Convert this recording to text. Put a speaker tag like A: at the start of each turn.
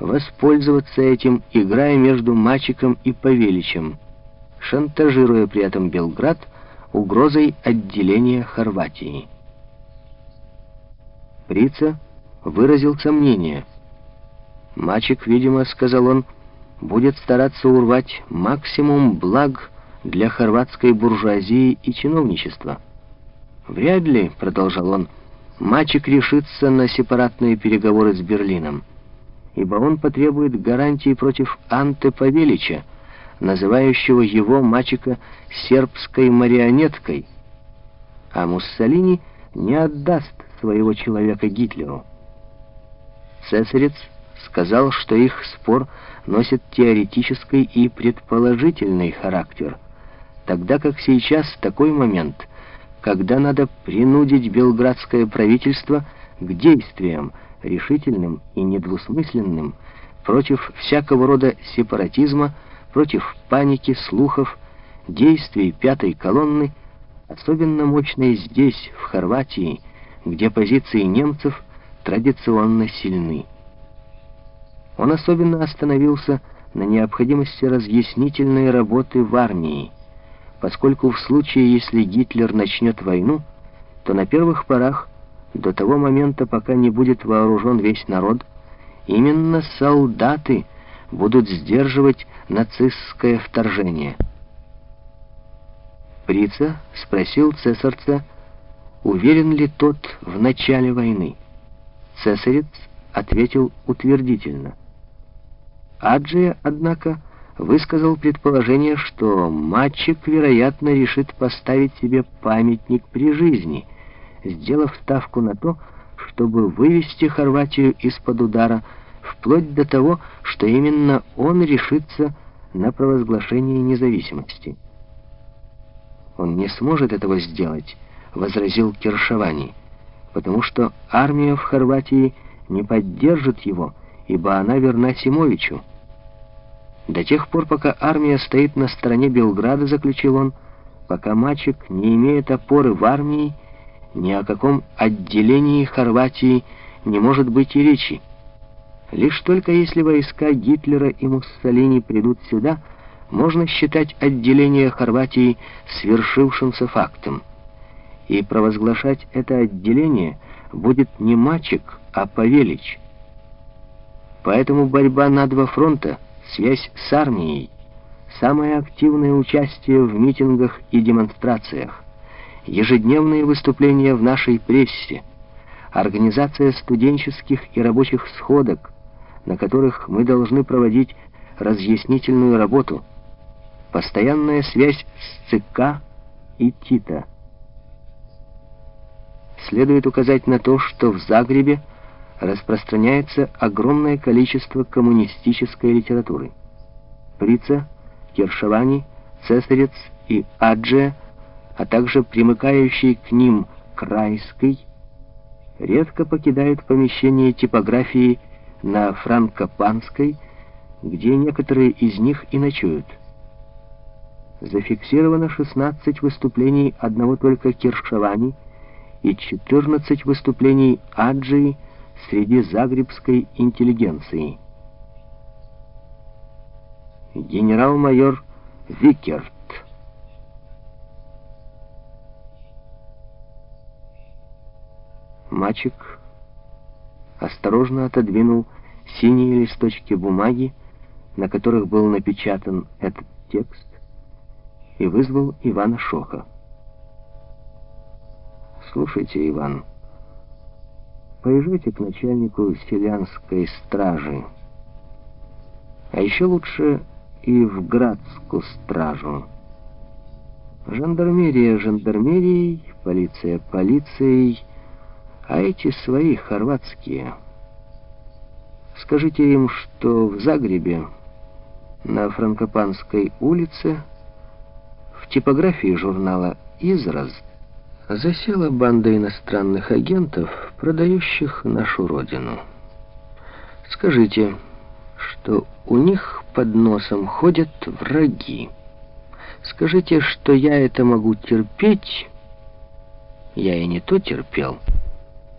A: воспользоваться этим, играя между Мачиком и Павеличем, шантажируя при этом Белград угрозой отделения Хорватии. Прица выразил сомнение. Мачик, видимо, сказал он, будет стараться урвать максимум благ для хорватской буржуазии и чиновничества. «Вряд ли», — продолжал он, — «Мачик решится на сепаратные переговоры с Берлином, ибо он потребует гарантии против Анте Павелича, называющего его Мачика сербской марионеткой, а Муссолини не отдаст своего человека Гитлеру. Цесарец сказал, что их спор носит теоретический и предположительный характер, тогда как сейчас такой момент, когда надо принудить белградское правительство к действиям, решительным и недвусмысленным, против всякого рода сепаратизма, против паники, слухов, действий пятой колонны, особенно мощной здесь, в Хорватии, где позиции немцев традиционно сильны. Он особенно остановился на необходимости разъяснительной работы в армии, поскольку в случае, если Гитлер начнет войну, то на первых порах, до того момента, пока не будет вооружен весь народ, именно солдаты – будут сдерживать нацистское вторжение. Прица спросил цесарца, уверен ли тот в начале войны. Цесарец ответил утвердительно. Аджия, однако, высказал предположение, что мальчик, вероятно, решит поставить себе памятник при жизни, сделав ставку на то, чтобы вывести Хорватию из-под удара вплоть до того, что именно он решится на провозглашение независимости. «Он не сможет этого сделать», — возразил Кершавани, «потому что армия в Хорватии не поддержит его, ибо она верна Симовичу. До тех пор, пока армия стоит на стороне Белграда, заключил он, пока мальчик не имеет опоры в армии, ни о каком отделении Хорватии не может быть и речи. Лишь только если войска Гитлера и Муссолини придут сюда, можно считать отделение Хорватии свершившимся фактом. И провозглашать это отделение будет не Мачек, а Павелич. Поэтому борьба на два фронта, связь с армией, самое активное участие в митингах и демонстрациях, ежедневные выступления в нашей прессе, организация студенческих и рабочих сходок, на которых мы должны проводить разъяснительную работу, постоянная связь с ЦК и ТИТа. Следует указать на то, что в Загребе распространяется огромное количество коммунистической литературы. Прица, Кершавани, Цесарец и Аджия, а также примыкающий к ним Крайский, редко покидают помещение типографии на Франкопанской, где некоторые из них и ночуют. Зафиксировано 16 выступлений одного только Киршавани и 14 выступлений Аджии среди загребской интеллигенции. Генерал-майор Викерт Мачек осторожно отодвинул синие листочки бумаги, на которых был напечатан этот текст, и вызвал Ивана Шоха. «Слушайте, Иван, поезжайте к начальнику селянской стражи, а еще лучше и в Градскую стражу. Жандармерия жандармерией, полиция полицией, а эти свои хорватские. Скажите им, что в Загребе, на Франкопанской улице, в типографии журнала «Израз» засела банда иностранных агентов, продающих нашу родину. Скажите, что у них под носом ходят враги. Скажите, что я это могу терпеть. Я и не то терпел.